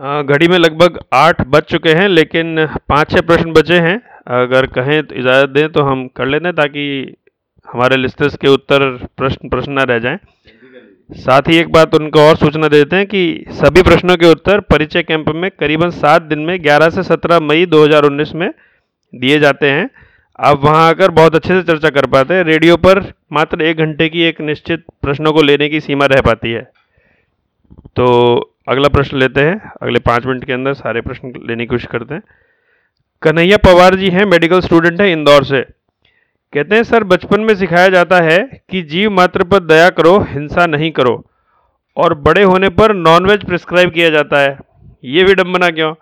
घड़ी में लगभग आठ बज चुके हैं, लेकिन पाँच छः प्रश्न बचे हैं। अगर कहें तो इजाज़त दें तो हम कर लेते हैं ताकि हमारे लिस्टर्स के उत्तर प्रश्न प्रश्न न रह जाएँ। साथ ही एक बात उनको और सूचना देते हैं कि सभी प्रश्नों के उत्तर परिचय कैंप में करीबन सात दिन में 11 से 17 मई 2019 में दिए जाते हैं। आप वहाँ आकर बहुत अच्छे से चर्चा कर पाते हैं। रेडियो पर मात्र एक घंटे की एक निश्चित प्रश्नों को लेने की सीमा रह पाती है। तो अगला प्रश्न लेते हैं। अगले पाँच मिनट के अंदर सारे प्रश्न लेने की कोशिश करते हैं। कन्हैया पवार जी हैं मेडिकल स्टूडेंट हैं इंदौर से। कहते हैं, सर, बचपन में सिखाया जाता है कि जीव मात्र पर दया करो, हिंसा नहीं करो और बड़े होने पर नॉनवेज प्रिस्क्राइब किया जाता है। ये विडम्बना क्यों?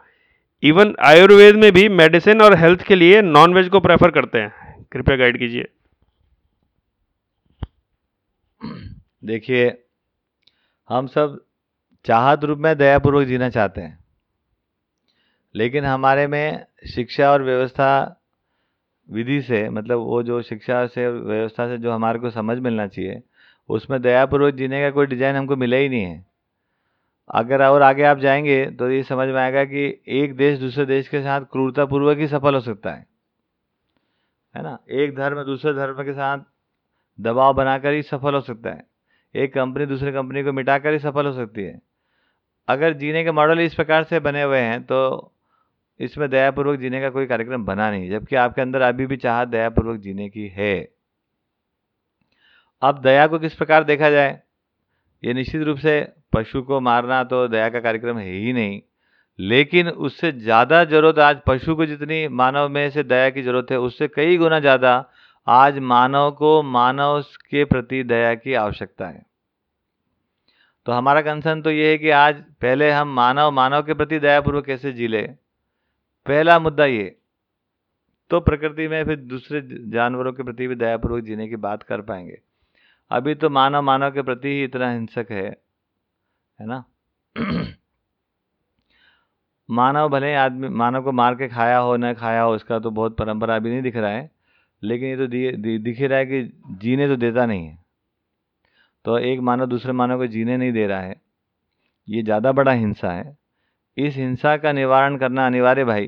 इवन आयुर्वेद में भी मेडिसिन और हेल्थ के लिए नॉनवेज को प्रेफर करते हैं। कृपया गाइड कीजिए। देखिए, हम सब चाहत रूप में दयापूर्वक जीना चाहते हैं। लेकिन हमारे में शिक्षा और व्यवस्था विधि से मतलब वो जो शिक्षा से व्यवस्था से जो हमारे को समझ मिलना चाहिए, उसमें दयापूर्वक जीने का कोई डिज़ाइन हमको मिला ही नहीं है। अगर और आगे आप जाएँगे तो ये समझ में आएगा कि एक देश दूसरे देश के साथ क्रूरतापूर्वक ही सफल हो सकता है। है ना? एक धर्म दूसरे धर्म के साथ दबाव बनाकर ही सफल हो सकता है। एक कंपनी दूसरे कंपनी को मिटाकर ही सफल हो सकती है। अगर जीने के मॉडल इस प्रकार से बने हुए हैं तो इसमें दयापूर्वक जीने का कोई कार्यक्रम बना नहीं जबकि आपके अंदर अभी भी चाह दयापूर्वक जीने की है। अब दया को किस प्रकार देखा जाए? ये निश्चित रूप से पशु को मारना तो दया का कार्यक्रम है ही नहीं, लेकिन उससे ज़्यादा ज़रूरत आज पशु को जितनी मानव में से दया की ज़रूरत है, उससे कई गुना ज़्यादा आज मानव को मानव के प्रति दया की आवश्यकता है। तो हमारा कंसर्न तो ये है कि आज पहले हम मानव मानव के प्रति दयापूर्वक कैसे जी ले पहला मुद्दा ये तो प्रकृति में फिर दूसरे जानवरों के प्रति भी दयापूर्वक जीने की बात कर पाएँगे। अभी तो मानव मानव के प्रति ही इतना हिंसक है है ना? मानव भले आदमी, मानव को मार के खाया हो, न खाया हो इसका तो बहुत परंपरा अभी नहीं दिख रहा है, लेकिन ये तो दिख रहा है कि जीने तो देता नहीं है। तो एक मानव दूसरे मानव को जीने नहीं दे रहा है। ये ज़्यादा बड़ा हिंसा है। इस हिंसा का निवारण करना अनिवार्य भाई।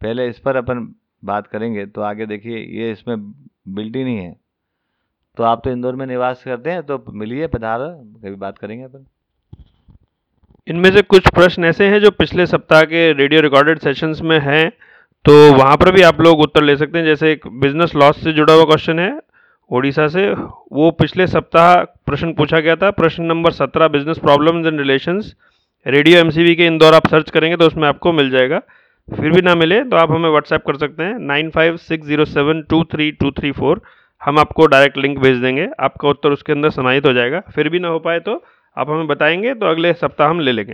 पहले इस पर अपन बात करेंगे तो आगे देखिए, ये इसमें बिल्टी नहीं है। तो आप तो इंदौर में निवास करते हैं तो मिलिए पधार, कभी बात करेंगे अपन। इनमें से कुछ प्रश्न ऐसे हैं जो पिछले सप्ताह के रेडियो रिकॉर्डेड सेशंस में हैं तो वहाँ पर भी आप लोग उत्तर ले सकते हैं। जैसे एक बिज़नेस लॉस से जुड़ा हुआ क्वेश्चन है ओडिशा से। वो पिछले सप्ताह प्रश्न पूछा गया था। प्रश्न नंबर सत्रह business problems and relations radio MCV के इंदौर आप सर्च करेंगे तो उसमें आपको मिल जाएगा। फिर भी ना मिले तो आप हमें व्हाट्सएप कर सकते हैं। Nine five six zero seven two three two three four हम आपको डायरेक्ट लिंक भेज देंगे। आपका उत्तर उसके अंदर समाहित हो जाएगा। फिर भी ना हो पाए तो आप हमें बताएँगे तो अगले सप्ताह हम ले लेंगे।